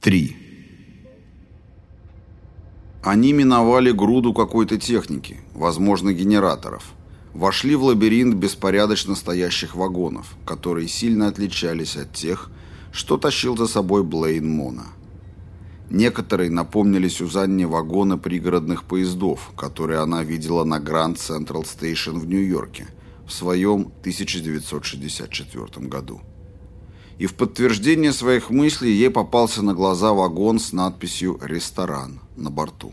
3. Они миновали груду какой-то техники, возможно, генераторов. Вошли в лабиринт беспорядочно стоящих вагонов, которые сильно отличались от тех, что тащил за собой Блейн Моно. Некоторые напомнили Сюзанне вагоны пригородных поездов, которые она видела на Гранд Централ Стейшн в Нью-Йорке в своем 1964 году. И в подтверждение своих мыслей ей попался на глаза вагон с надписью «Ресторан» на борту.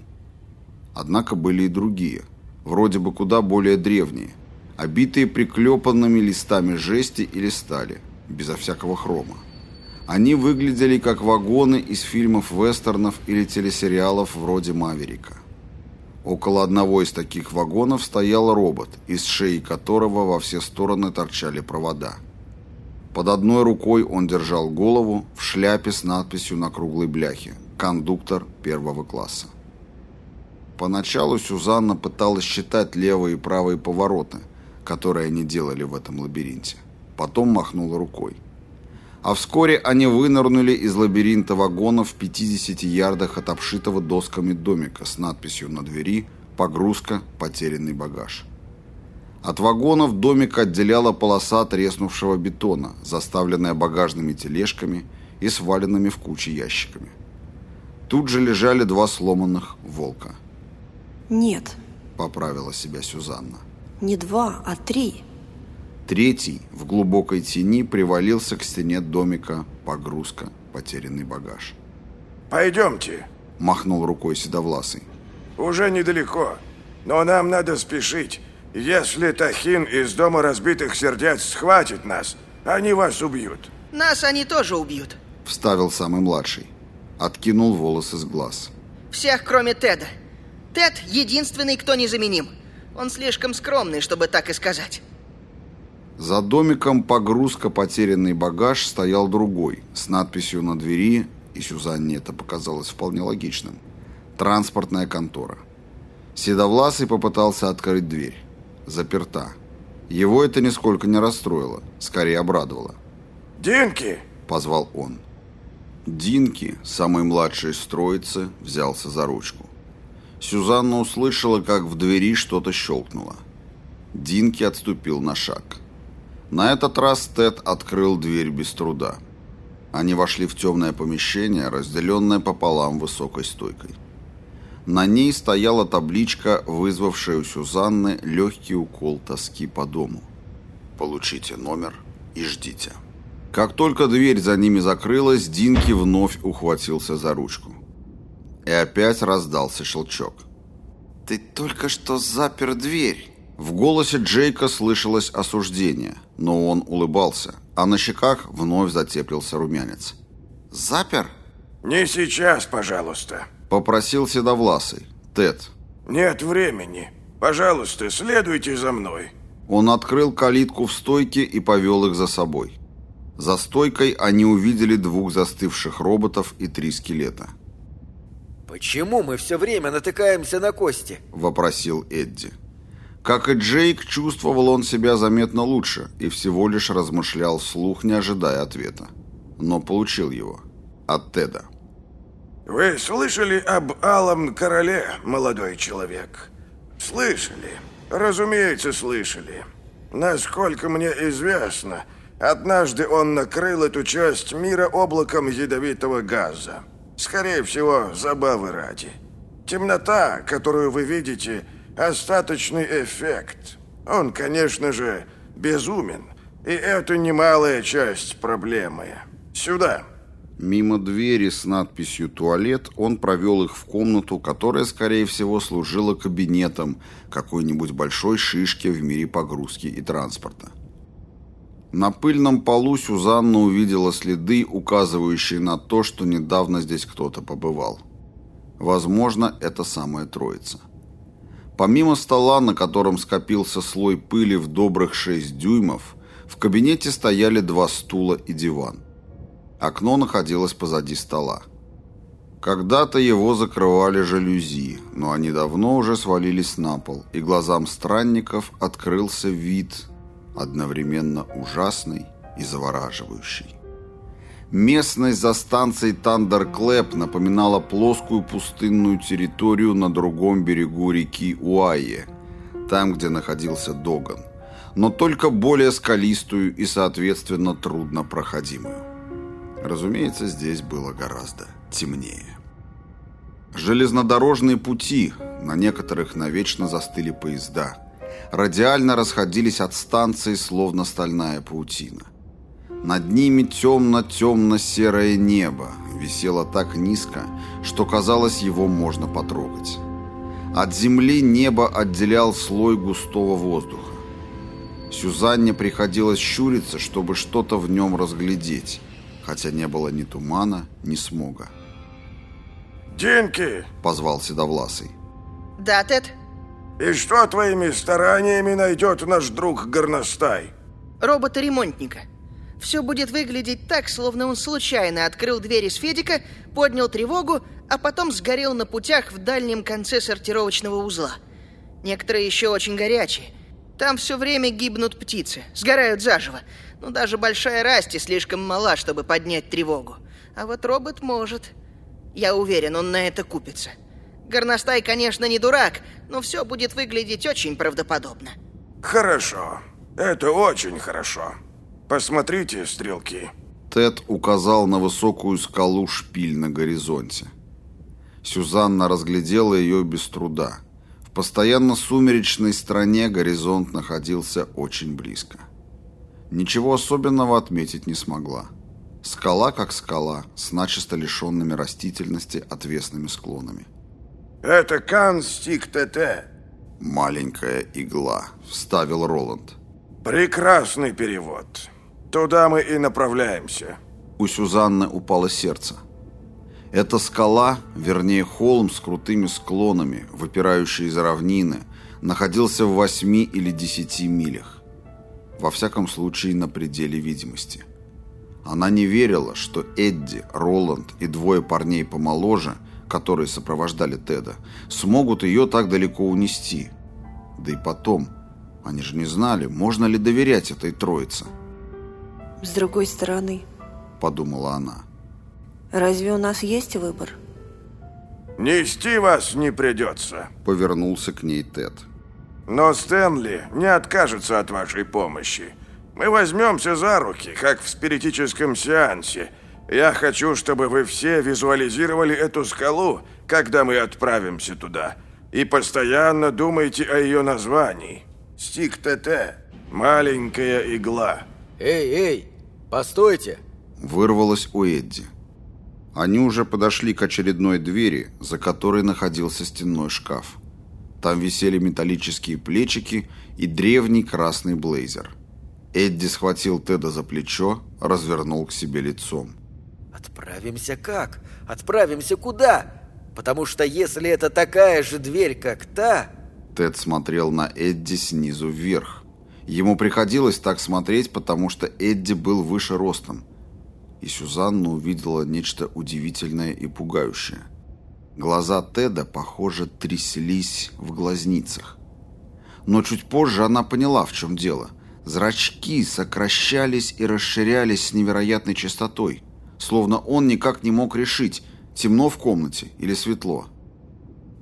Однако были и другие, вроде бы куда более древние, обитые приклепанными листами жести или стали, безо всякого хрома. Они выглядели как вагоны из фильмов вестернов или телесериалов вроде «Маверика». Около одного из таких вагонов стоял робот, из шеи которого во все стороны торчали провода. Под одной рукой он держал голову в шляпе с надписью на круглой бляхе «Кондуктор первого класса». Поначалу Сюзанна пыталась считать левые и правые повороты, которые они делали в этом лабиринте. Потом махнула рукой. А вскоре они вынырнули из лабиринта вагонов в 50 ярдах от обшитого досками домика с надписью на двери «Погрузка. Потерянный багаж». От вагонов домик отделяла полоса треснувшего бетона, заставленная багажными тележками и сваленными в кучи ящиками. Тут же лежали два сломанных волка. «Нет», — поправила себя Сюзанна. «не два, а три». Третий в глубокой тени привалился к стене домика погрузка, потерянный багаж. «Пойдемте», — махнул рукой Седовласый. «уже недалеко, но нам надо спешить. Если Тахин из Дома разбитых сердец схватит нас, они вас убьют». Нас они тоже убьют. Вставил самый младший. Откинул волосы с глаз. Всех, кроме Теда. Тед единственный, кто незаменим. Он слишком скромный, чтобы так и сказать. За домиком погрузка потерянный багаж стоял другой, с надписью на двери, и Сюзанне это показалось вполне логичным. Транспортная контора. Седовласый попытался открыть дверь. Заперта. Его это нисколько не расстроило, скорее обрадовало. «Динки!» – позвал он. Динки, самый младший из троицы, взялся за ручку. Сюзанна услышала, как в двери что-то щелкнуло. Динки отступил на шаг. На этот раз Тед открыл дверь без труда. Они вошли в темное помещение, разделенное пополам высокой стойкой. На ней стояла табличка, вызвавшая у Сюзанны легкий укол тоски по дому. «Получите номер и ждите». Как только дверь за ними закрылась, Динки вновь ухватился за ручку. И опять раздался щелчок. «Ты только что запер дверь!» В голосе Джейка слышалось осуждение, но он улыбался, а на щеках вновь затеплился румянец. «Запер?» «Не сейчас, пожалуйста». Попросил Седовласый. Тед. «Нет времени. Пожалуйста, следуйте за мной». Он открыл калитку в стойке и повел их за собой. За стойкой они увидели двух застывших роботов и три скелета. «Почему мы все время натыкаемся на кости?» – вопросил Эдди. Как и Джейк, чувствовал он себя заметно лучше и всего лишь размышлял вслух, не ожидая ответа. Но получил его. От Теда. «Вы слышали об Алом Короле, молодой человек?» «Слышали. Разумеется, слышали. Насколько мне известно, однажды он накрыл эту часть мира облаком ядовитого газа. Скорее всего, забавы ради. Темнота, которую вы видите, остаточный эффект. Он, конечно же, безумен. И это немалая часть проблемы. Сюда. Мимо двери с надписью «Туалет» он провел их в комнату, которая, скорее всего, служила кабинетом какой-нибудь большой шишки в мире погрузки и транспорта. На пыльном полу Сюзанна увидела следы, указывающие на то, что недавно здесь кто-то побывал. Возможно, это самая троица. Помимо стола, на котором скопился слой пыли в добрых 6 дюймов, в кабинете стояли два стула и диван. Окно находилось позади стола. Когда-то его закрывали жалюзи, но они давно уже свалились на пол, и глазам странников открылся вид, одновременно ужасный и завораживающий. Местность за станцией Тандерклэп напоминала плоскую пустынную территорию на другом берегу реки Уайе, там, где находился Доган, но только более скалистую и, соответственно, трудно проходимую. Разумеется, здесь было гораздо темнее. Железнодорожные пути, на некоторых навечно застыли поезда, радиально расходились от станции, словно стальная паутина. Над ними темно-темно-серое небо висело так низко, что казалось, его можно потрогать. От земли небо отделял слой густого воздуха. Сюзанне приходилось щуриться, чтобы что-то в нем разглядеть, хотя не было ни тумана, ни смога. «Динки!» — позвал Седовласый. Да, Тед? «И что твоими стараниями найдет наш друг Горностай?» Робота-ремонтника. Все будет выглядеть так, словно он случайно открыл дверь из Федика, поднял тревогу, а потом сгорел на путях в дальнем конце сортировочного узла. Некоторые еще очень горячие. Там все время гибнут птицы, сгорают заживо. Но даже большая Расти слишком мала, чтобы поднять тревогу. А вот робот может. Я уверен, он на это купится. Горностай, конечно, не дурак, но все будет выглядеть очень правдоподобно. «Хорошо. Это очень хорошо. Посмотрите, стрелки». Тед указал на высокую скалу шпиль на горизонте. Сюзанна разглядела ее без труда. В постоянно сумеречной стране горизонт находился очень близко. Ничего особенного отметить не смогла. Скала как скала, с начисто лишенными растительности отвесными склонами. «Это Канстик ТТ». «Маленькая игла», — вставил Роланд. «Прекрасный перевод. Туда мы и направляемся». У Сюзанны упало сердце. Эта скала, вернее холм с крутыми склонами, выпирающий из равнины, находился в восьми или десяти милях. Во всяком случае, на пределе видимости. Она не верила, что Эдди, Роланд и двое парней помоложе, которые сопровождали Теда, смогут ее так далеко унести. Да и потом, они же не знали, можно ли доверять этой троице. С другой стороны, Подумала она. разве у нас есть выбор? «Нести вас не придется. Повернулся к ней Тед. Но Стэнли не откажется от вашей помощи. Мы возьмемся за руки, как в спиритическом сеансе. Я хочу, чтобы вы все визуализировали эту скалу, когда мы отправимся туда. И постоянно думайте о ее названии. Стик ТТ. Маленькая игла. Эй, эй, постойте. Вырвалось у Эдди. Они уже подошли к очередной двери, за которой находился стенной шкаф. Там висели металлические плечики и древний красный блейзер. Эдди схватил Теда за плечо, развернул к себе лицом. Отправимся как? Отправимся куда? Потому что если это такая же дверь, как та... Тед смотрел на Эдди снизу вверх. Ему приходилось так смотреть, потому что Эдди был выше ростом. И Сюзанна увидела нечто удивительное и пугающее. Глаза Теда, похоже, тряслись в глазницах. Но чуть позже она поняла, в чем дело. Зрачки сокращались и расширялись с невероятной частотой, словно он никак не мог решить, темно в комнате или светло.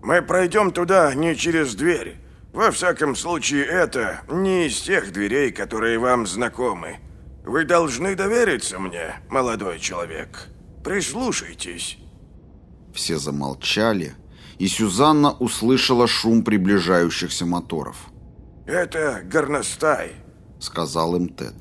Мы пройдем туда не через дверь. Во всяком случае, это не из тех дверей, которые вам знакомы. Вы должны довериться мне, молодой человек. Прислушайтесь. Все замолчали, и Сюзанна услышала шум приближающихся моторов. Это горностай. Сказал им Тед.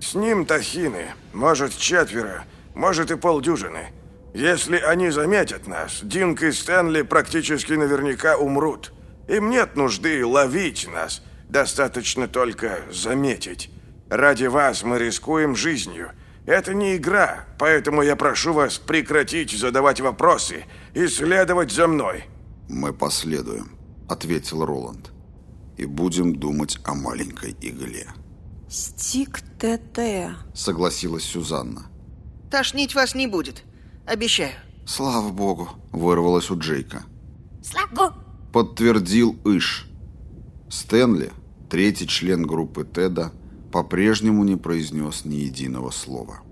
С ним тахины, может четверо, может и полдюжины. Если они заметят нас, Динк и Стэнли практически наверняка умрут. Им нет нужды ловить нас, достаточно только заметить. Ради вас мы рискуем жизнью. Это не игра, поэтому я прошу вас прекратить задавать вопросы и следовать за мной. «Мы последуем», — ответил Роланд. «И будем думать о маленькой игле», Стик ТТ. — согласилась Сюзанна. Тошнить вас не будет. Обещаю. «Слава богу», — вырвалось у Джейка. Слабо. Подтвердил Иш. Стэнли, третий член группы Теда, по-прежнему не произнес ни единого слова.